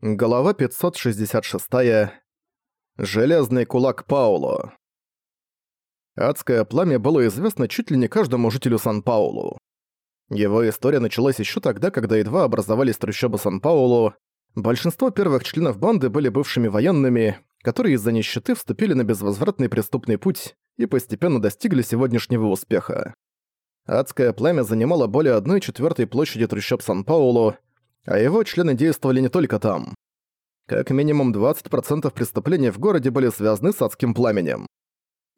Голова 566. Железный кулак Пауло. Адское пламя было известно чуть ли не каждому жителю Сан-Паулу. Его история началась еще тогда, когда едва образовались трущобы Сан-Паулу. Большинство первых членов банды были бывшими военными, которые из-за нищеты вступили на безвозвратный преступный путь и постепенно достигли сегодняшнего успеха. Адское пламя занимало более одной четвертой площади трущоб Сан-Паулу, а его члены действовали не только там. Как минимум 20% преступлений в городе были связаны с адским пламенем.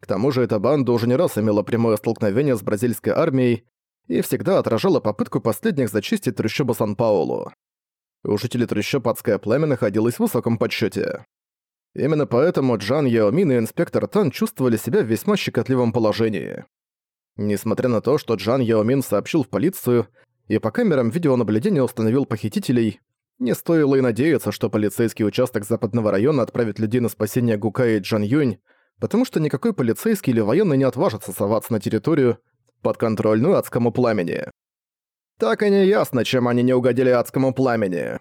К тому же эта банда уже не раз имела прямое столкновение с бразильской армией и всегда отражала попытку последних зачистить трущобы Сан-Паулу. У жителей трущоб адское пламя находилось в высоком подсчете. Именно поэтому Джан Яомин и инспектор Тан чувствовали себя в весьма щекотливом положении. Несмотря на то, что Джан Яомин сообщил в полицию, и по камерам видеонаблюдения установил похитителей, не стоило и надеяться, что полицейский участок западного района отправит людей на спасение Гука и Джан Юнь, потому что никакой полицейский или военный не отважится соваться на территорию, подконтрольную адскому пламени. Так и не ясно, чем они не угодили адскому пламени.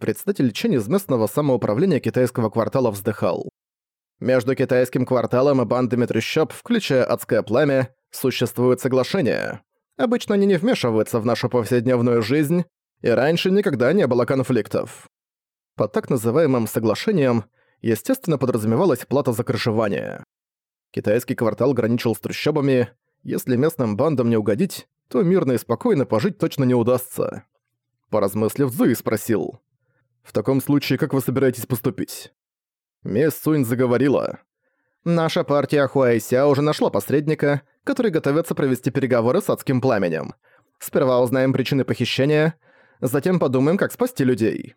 Председатель Чен из местного самоуправления китайского квартала вздыхал. Между китайским кварталом и бандами трещоб, включая адское пламя, существует соглашение. Обычно они не вмешиваются в нашу повседневную жизнь, и раньше никогда не было конфликтов. Под так называемым «соглашением» естественно подразумевалась плата за крышевание. Китайский квартал граничил с трущобами, если местным бандам не угодить, то мирно и спокойно пожить точно не удастся. Поразмыслив, Зуи спросил. «В таком случае, как вы собираетесь поступить?» Мисс Сунь заговорила. «Наша партия Хуайся уже нашла посредника, который готовится провести переговоры с адским пламенем. Сперва узнаем причины похищения, затем подумаем, как спасти людей».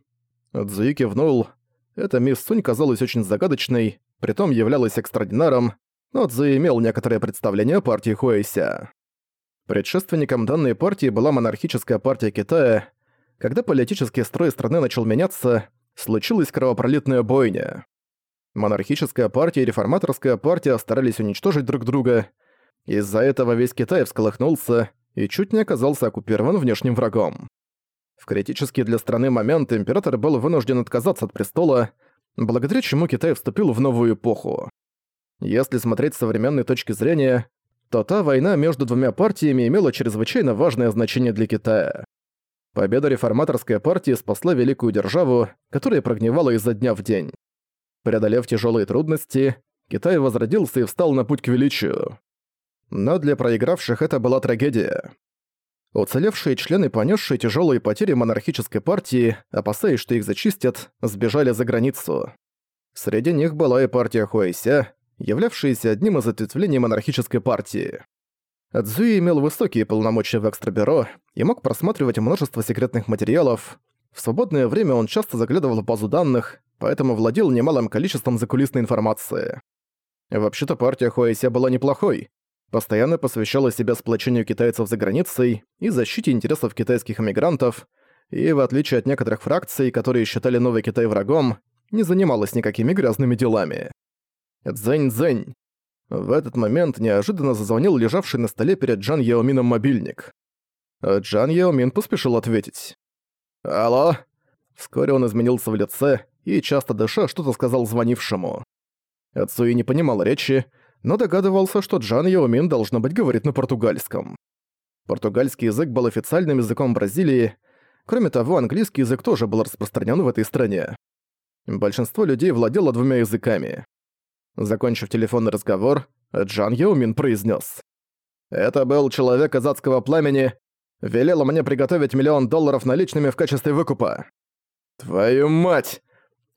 Цзуи кивнул. Эта мисс Сунь казалась очень загадочной, притом являлась экстрадинаром, но Цзуи имел некоторое представление о партии Хуэйся. Предшественником данной партии была монархическая партия Китая. Когда политический строй страны начал меняться, случилась кровопролитная бойня. Монархическая партия и реформаторская партия старались уничтожить друг друга, из-за этого весь Китай всколыхнулся и чуть не оказался оккупирован внешним врагом. В критический для страны момент император был вынужден отказаться от престола, благодаря чему Китай вступил в новую эпоху. Если смотреть с современной точки зрения, то та война между двумя партиями имела чрезвычайно важное значение для Китая. Победа реформаторской партии спасла великую державу, которая прогнивала изо дня в день. Преодолев тяжелые трудности, Китай возродился и встал на путь к величию. Но для проигравших это была трагедия. Уцелевшие члены, понесшие тяжелые потери монархической партии, опасаясь, что их зачистят, сбежали за границу. Среди них была и партия Хуэйся, являвшаяся одним из ответвлений монархической партии. Цзуи имел высокие полномочия в экстрабюро и мог просматривать множество секретных материалов. В свободное время он часто заглядывал в базу данных, поэтому владел немалым количеством закулисной информации. Вообще-то партия Хуэйся была неплохой, постоянно посвящала себя сплочению китайцев за границей и защите интересов китайских эмигрантов, и, в отличие от некоторых фракций, которые считали Новый Китай врагом, не занималась никакими грязными делами. Дзэнь-дзэнь. В этот момент неожиданно зазвонил лежавший на столе перед Джан Яомином мобильник. Джан Яомин поспешил ответить. «Алло?» Вскоре он изменился в лице и, часто дыша, что-то сказал звонившему. Цуи не понимал речи, но догадывался, что Джан Яомин должно быть говорит на португальском. Португальский язык был официальным языком Бразилии, кроме того, английский язык тоже был распространен в этой стране. Большинство людей владело двумя языками. Закончив телефонный разговор, Джан Яомин произнес: «Это был человек из адского пламени, велел мне приготовить миллион долларов наличными в качестве выкупа». «Твою мать!»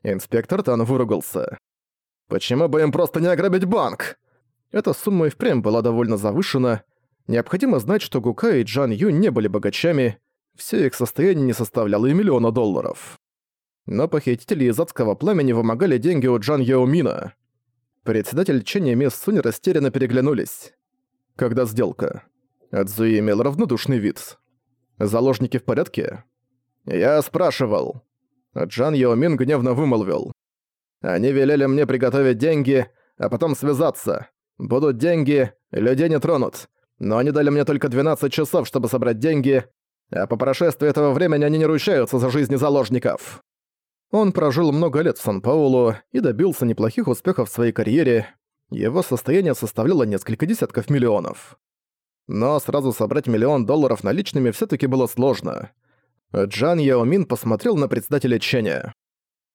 Инспектор Тан выругался. «Почему бы им просто не ограбить банк?» Эта сумма и впрямь была довольно завышена. Необходимо знать, что Гука и Джан Ю не были богачами, все их состояние не составляло и миллиона долларов. Но похитители из адского пламени вымогали деньги у Джан Яомина. Председатель Чен и мисс Сунь растерянно переглянулись. Когда сделка? Адзуи имел равнодушный вид. Заложники в порядке? Я спрашивал. Джан Яомин гневно вымолвил. Они велели мне приготовить деньги, а потом связаться. Будут деньги, людей не тронут. Но они дали мне только 12 часов, чтобы собрать деньги, а по прошествии этого времени они не ручаются за жизни заложников. Он прожил много лет в Сан-Паулу и добился неплохих успехов в своей карьере. Его состояние составляло несколько десятков миллионов. Но сразу собрать миллион долларов наличными все таки было сложно. Джан Яомин посмотрел на председателя Ченя.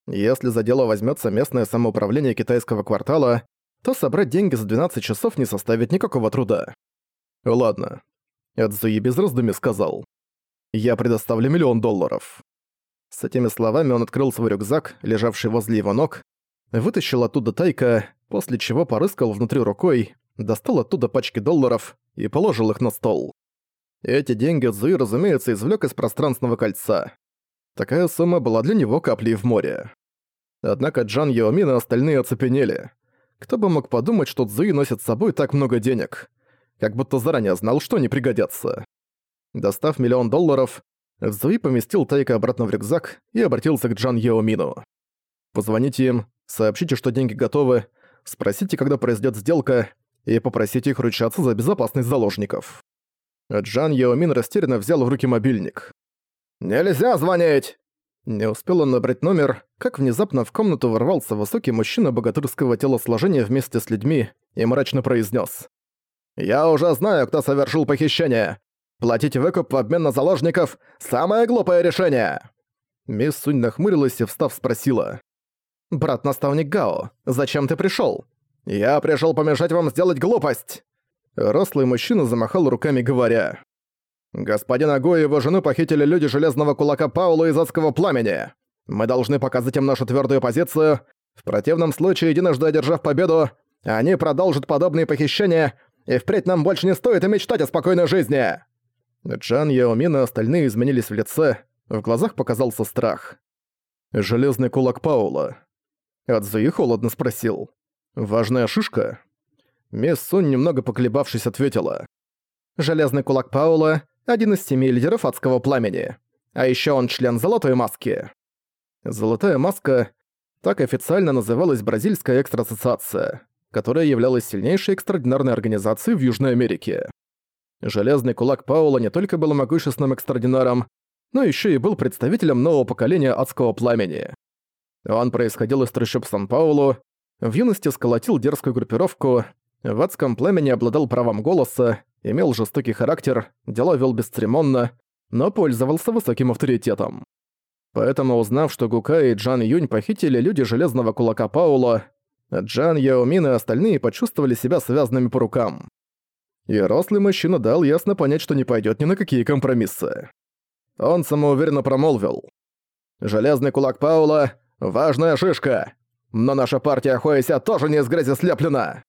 Если за дело возьмется местное самоуправление китайского квартала, то собрать деньги за 12 часов не составит никакого труда. Ладно. Эдзуи без раздумий сказал. Я предоставлю миллион долларов. С этими словами он открыл свой рюкзак, лежавший возле его ног, вытащил оттуда тайка, после чего порыскал внутри рукой, достал оттуда пачки долларов и положил их на стол. Эти деньги Цзуи, разумеется, извлек из пространственного кольца. Такая сумма была для него каплей в море. Однако Джан Йоумин и остальные оцепенели. Кто бы мог подумать, что Цзуи носит с собой так много денег. Как будто заранее знал, что они пригодятся. Достав миллион долларов, Цзуи поместил Тайка обратно в рюкзак и обратился к Джан Йоумину. «Позвоните им, сообщите, что деньги готовы, спросите, когда произойдет сделка, и попросите их ручаться за безопасность заложников». Джан Йоумин растерянно взял в руки мобильник. «Нельзя звонить!» Не успел он набрать номер, как внезапно в комнату ворвался высокий мужчина богатырского телосложения вместе с людьми и мрачно произнес: «Я уже знаю, кто совершил похищение. Платить выкуп в обмен на заложников – самое глупое решение!» Мисс Сунь нахмурилась и, встав, спросила. «Брат-наставник Гао, зачем ты пришёл?» «Я пришёл помешать вам сделать глупость!» Рослый мужчина замахал руками, говоря. «Господин Агу и его жену похитили люди Железного Кулака Паула из Адского Пламени. Мы должны показать им нашу твёрдую позицию. В противном случае, единожды одержав победу, они продолжат подобные похищения, и впредь нам больше не стоит и мечтать о спокойной жизни!» Джан, Яомин и остальные изменились в лице, в глазах показался страх. «Железный кулак Паула». Адзуи холодно спросил. «Важная шишка?» Мисс Сун, немного поколебавшись, ответила. «Железный кулак Паула — один из семи лидеров адского пламени. А еще он член Золотой Маски». Золотая Маска — так официально называлась Бразильская Экстра-Ассоциация, которая являлась сильнейшей экстраординарной организацией в Южной Америке. Железный кулак Паула не только был могущественным экстраординаром, но еще и был представителем нового поколения адского пламени. Он происходил из трущоб Сан-Паулу, в юности сколотил дерзкую группировку, в адском племени обладал правом голоса, имел жестокий характер, дела вел бесцеремонно, но пользовался высоким авторитетом. Поэтому, узнав, что Гука и Джан Юнь похитили люди Железного Кулака Паула, Джан Яомин и остальные почувствовали себя связанными по рукам. И рослый мужчина дал ясно понять, что не пойдет ни на какие компромиссы. Он самоуверенно промолвил. «Железный кулак Паула — важная шишка, но наша партия Хуэся тоже не из грязи слеплена!»